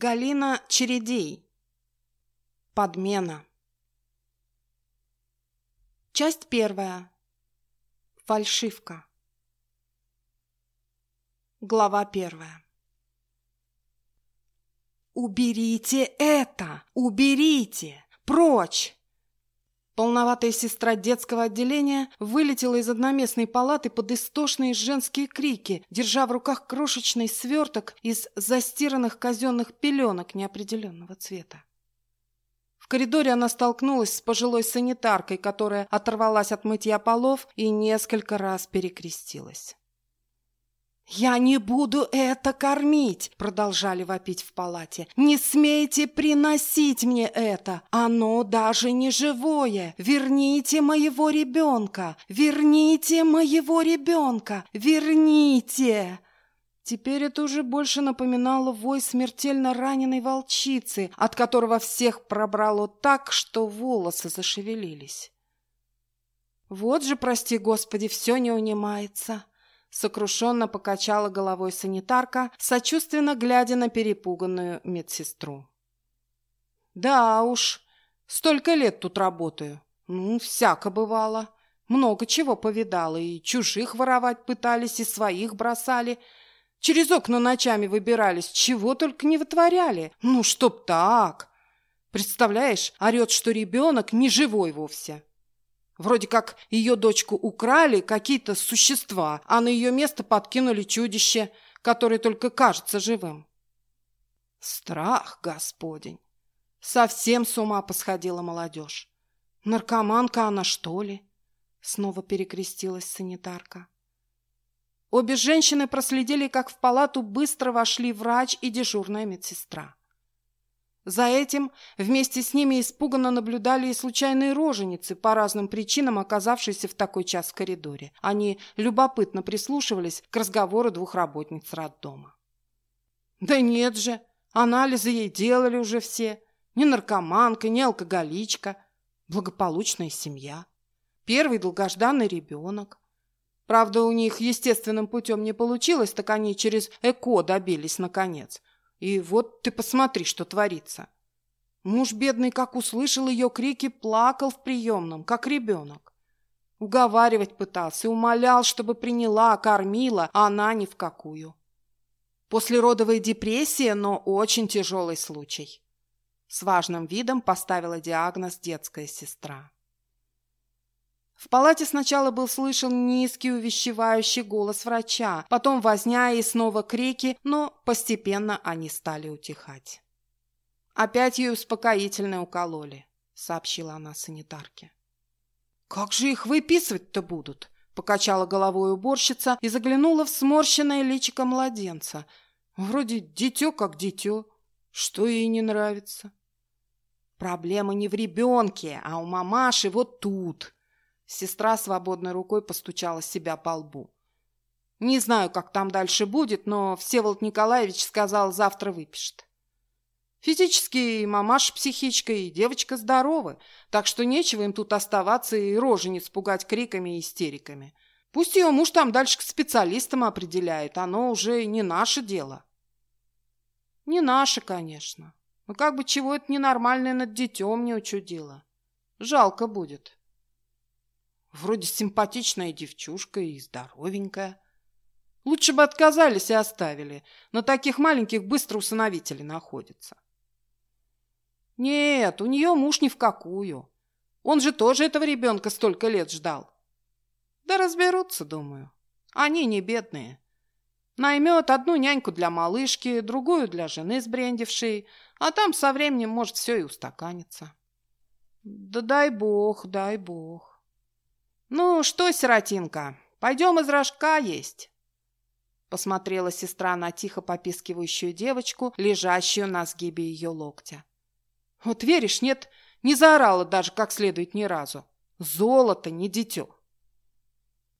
Галина Чередей. Подмена. Часть первая. Фальшивка. Глава первая. «Уберите это! Уберите! Прочь!» Полноватая сестра детского отделения вылетела из одноместной палаты под истошные женские крики, держа в руках крошечный сверток из застиранных казенных пеленок неопределенного цвета. В коридоре она столкнулась с пожилой санитаркой, которая оторвалась от мытья полов и несколько раз перекрестилась. «Я не буду это кормить!» – продолжали вопить в палате. «Не смейте приносить мне это! Оно даже не живое! Верните моего ребенка! Верните моего ребенка! Верните!» Теперь это уже больше напоминало вой смертельно раненой волчицы, от которого всех пробрало так, что волосы зашевелились. Вот же, прости господи, все не унимается. Сокрушенно покачала головой санитарка, сочувственно глядя на перепуганную медсестру. «Да уж, столько лет тут работаю. Ну, всяко бывало. Много чего повидала, и чужих воровать пытались, и своих бросали. Через окна ночами выбирались, чего только не вытворяли. Ну, чтоб так!» Представляешь, орет, что ребенок не живой вовсе. Вроде как ее дочку украли какие-то существа, а на ее место подкинули чудище, которое только кажется живым. Страх Господень! Совсем с ума посходила молодежь. Наркоманка она, что ли? Снова перекрестилась санитарка. Обе женщины проследили, как в палату быстро вошли врач и дежурная медсестра. За этим вместе с ними испуганно наблюдали и случайные роженицы, по разным причинам оказавшиеся в такой час в коридоре. Они любопытно прислушивались к разговору двух работниц роддома. «Да нет же, анализы ей делали уже все. Ни наркоманка, ни алкоголичка. Благополучная семья. Первый долгожданный ребенок. Правда, у них естественным путем не получилось, так они через ЭКО добились наконец. И вот ты посмотри, что творится. Муж бедный, как услышал ее крики, плакал в приемном, как ребенок. Уговаривать пытался, умолял, чтобы приняла, кормила, а она ни в какую. Послеродовая депрессия, но очень тяжелый случай. С важным видом поставила диагноз детская сестра. В палате сначала был слышен низкий увещевающий голос врача, потом возня и снова крики, но постепенно они стали утихать. «Опять ей успокоительное укололи», — сообщила она санитарке. «Как же их выписывать-то будут?» — покачала головой уборщица и заглянула в сморщенное личико младенца. Вроде дитё как дитё. Что ей не нравится? «Проблема не в ребенке, а у мамаши вот тут», Сестра свободной рукой постучала себя по лбу. Не знаю, как там дальше будет, но Всеволод Николаевич сказал, завтра выпишет. Физически и мамаша психичка, и девочка здоровы, так что нечего им тут оставаться и рожи не спугать криками и истериками. Пусть ее муж там дальше к специалистам определяет, оно уже не наше дело. Не наше, конечно. Но как бы чего это ненормальное над детем не учудило. Жалко будет. Вроде симпатичная девчушка и здоровенькая. Лучше бы отказались и оставили. На таких маленьких быстро усыновители находятся. Нет, у нее муж ни в какую. Он же тоже этого ребенка столько лет ждал. Да разберутся, думаю. Они не бедные. Наймет одну няньку для малышки, другую для жены сбрендившей, а там со временем может все и устаканиться. Да дай бог, дай бог. «Ну что, сиротинка, пойдем из рожка есть?» Посмотрела сестра на тихо попискивающую девочку, лежащую на сгибе ее локтя. «Вот веришь, нет, не заорала даже как следует ни разу. Золото, не дитё!»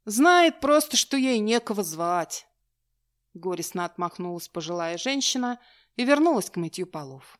«Знает просто, что ей некого звать!» Горестно отмахнулась пожилая женщина и вернулась к мытью полов.